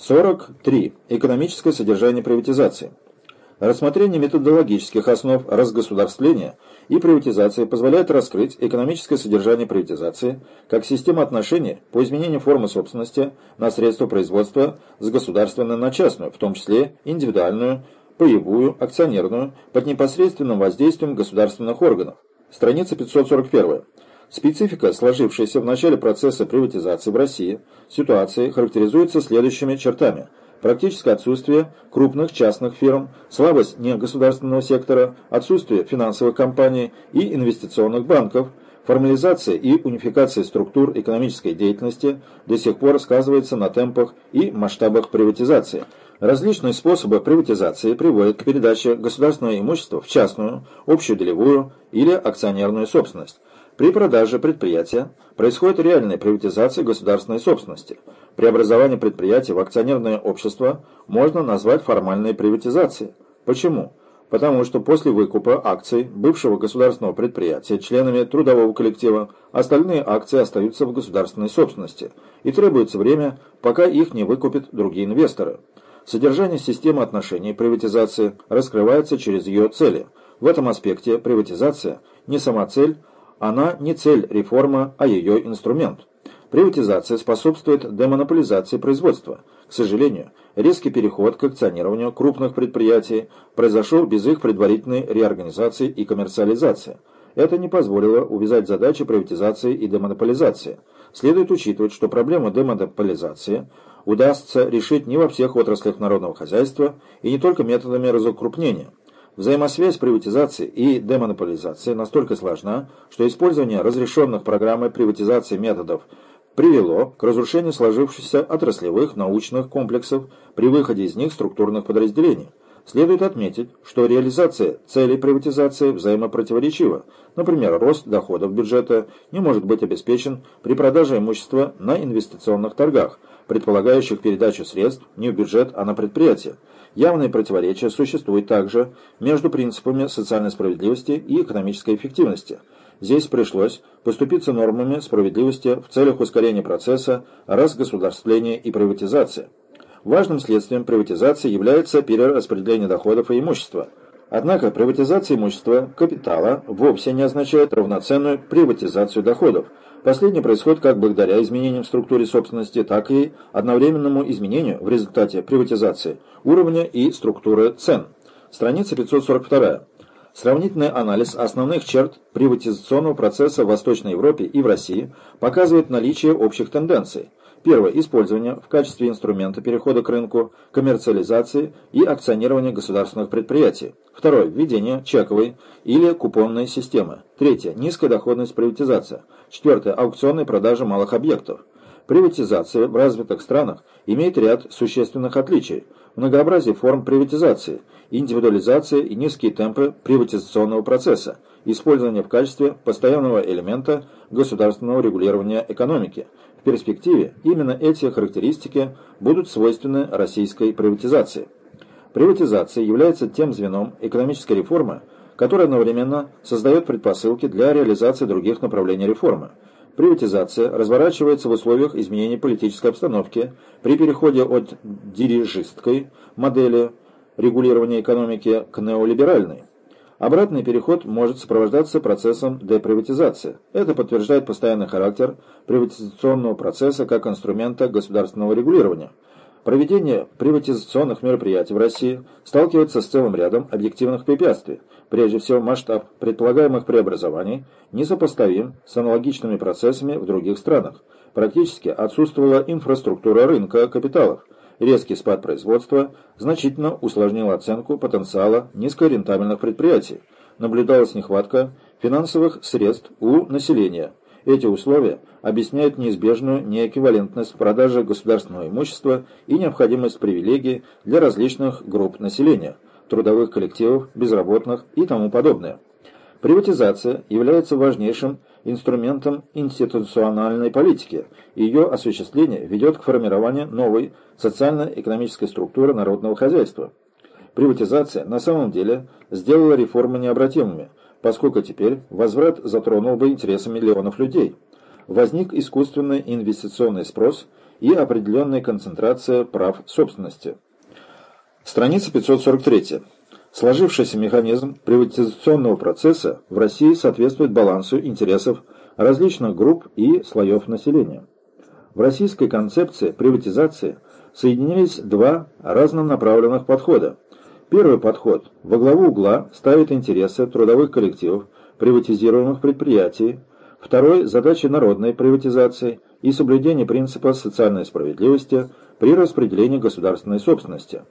43. Экономическое содержание приватизации. Рассмотрение методологических основ разгосударствления и приватизации позволяет раскрыть экономическое содержание приватизации как систему отношений по изменению формы собственности на средства производства с государственной на частную, в том числе индивидуальную, паевую, акционерную, под непосредственным воздействием государственных органов. Страница 541. Специфика, сложившаяся в начале процесса приватизации в России, ситуации характеризуется следующими чертами. Практическое отсутствие крупных частных фирм, слабость негосударственного сектора, отсутствие финансовых компаний и инвестиционных банков, формализация и унификация структур экономической деятельности до сих пор сказывается на темпах и масштабах приватизации. Различные способы приватизации приводят к передаче государственного имущества в частную, общую долевую или акционерную собственность. При продаже предприятия происходит реальная приватизация государственной собственности. Преобразование предприятия в акционерное общество можно назвать формальной приватизацией. Почему? Потому что после выкупа акций бывшего государственного предприятия членами трудового коллектива остальные акции остаются в государственной собственности и требуется время, пока их не выкупят другие инвесторы. Содержание системы отношений приватизации раскрывается через ее цели. В этом аспекте приватизация не сама цель, она не цель реформа, а ее инструмент. Приватизация способствует демонополизации производства. К сожалению, резкий переход к акционированию крупных предприятий произошел без их предварительной реорганизации и коммерциализации. Это не позволило увязать задачи приватизации и демонополизации. Следует учитывать, что проблему демонополизации удастся решить не во всех отраслях народного хозяйства и не только методами разукрупнения. Взаимосвязь приватизации и демонополизации настолько сложна, что использование разрешенных программой приватизации методов привело к разрушению сложившихся отраслевых научных комплексов при выходе из них структурных подразделений. Следует отметить, что реализация целей приватизации взаимопротиворечива. Например, рост доходов бюджета не может быть обеспечен при продаже имущества на инвестиционных торгах, предполагающих передачу средств не в бюджет, а на предприятие. Явное противоречие существует также между принципами социальной справедливости и экономической эффективности. Здесь пришлось поступиться нормами справедливости в целях ускорения процесса разгосударствления и приватизации. Важным следствием приватизации является перераспределение доходов и имущества. Однако приватизация имущества капитала вовсе не означает равноценную приватизацию доходов – Последнее происходит как благодаря изменениям в структуре собственности, так и одновременному изменению в результате приватизации уровня и структуры цен. Страница 542. Сравнительный анализ основных черт приватизационного процесса в Восточной Европе и в России показывает наличие общих тенденций. Первое. Использование в качестве инструмента перехода к рынку, коммерциализации и акционирования государственных предприятий. Второе. Введение чековой или купонной системы. Третье. Низкая доходность приватизация. Четвертое. Аукционные продажи малых объектов. Приватизация в развитых странах имеет ряд существенных отличий. Многообразие форм приватизации, индивидуализация и низкие темпы приватизационного процесса, использование в качестве постоянного элемента государственного регулирования экономики – в перспективе именно эти характеристики будут свойственны российской приватизации. Приватизация является тем звеном экономической реформы, которое одновременно создает предпосылки для реализации других направлений реформы. Приватизация разворачивается в условиях изменения политической обстановки при переходе от дирижистской модели регулирования экономики к неолиберальной. Обратный переход может сопровождаться процессом деприватизации. Это подтверждает постоянный характер приватизационного процесса как инструмента государственного регулирования. Проведение приватизационных мероприятий в России сталкивается с целым рядом объективных препятствий. Прежде всего, масштаб предполагаемых преобразований несопоставим с аналогичными процессами в других странах. Практически отсутствовала инфраструктура рынка капиталов – Резкий спад производства значительно усложнил оценку потенциала низкорентабельных предприятий. Наблюдалась нехватка финансовых средств у населения. Эти условия объясняют неизбежную неэквивалентность продажи государственного имущества и необходимость привилегий для различных групп населения, трудовых коллективов, безработных и тому подобное. Приватизация является важнейшим инструментом институциональной политики, и ее осуществление ведет к формированию новой социально-экономической структуры народного хозяйства. Приватизация на самом деле сделала реформы необратимыми, поскольку теперь возврат затронул бы интересы миллионов людей. Возник искусственный инвестиционный спрос и определенная концентрация прав собственности. Страница 543. Сложившийся механизм приватизационного процесса в России соответствует балансу интересов различных групп и слоев населения. В российской концепции приватизации соединились два разнонаправленных подхода. Первый подход во главу угла ставит интересы трудовых коллективов, приватизируемых предприятий. Второй – задачи народной приватизации и соблюдение принципа социальной справедливости при распределении государственной собственности.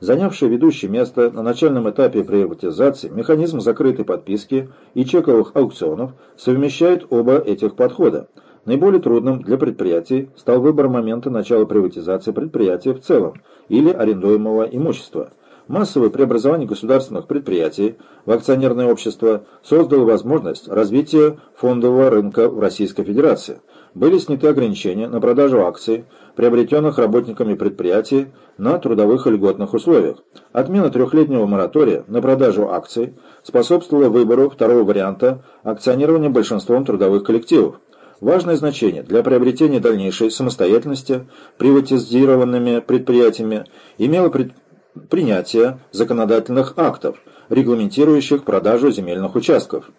Занявший ведущее место на начальном этапе приватизации, механизм закрытой подписки и чековых аукционов совмещает оба этих подхода. Наиболее трудным для предприятий стал выбор момента начала приватизации предприятия в целом или арендуемого имущества. Массовое преобразование государственных предприятий в акционерное общество создало возможность развития фондового рынка в Российской Федерации. Были сняты ограничения на продажу акций, приобретенных работниками предприятий на трудовых и льготных условиях. Отмена трехлетнего моратория на продажу акций способствовала выбору второго варианта акционирования большинством трудовых коллективов. Важное значение для приобретения дальнейшей самостоятельности приватизированными предприятиями имело пред... принятие законодательных актов, регламентирующих продажу земельных участков.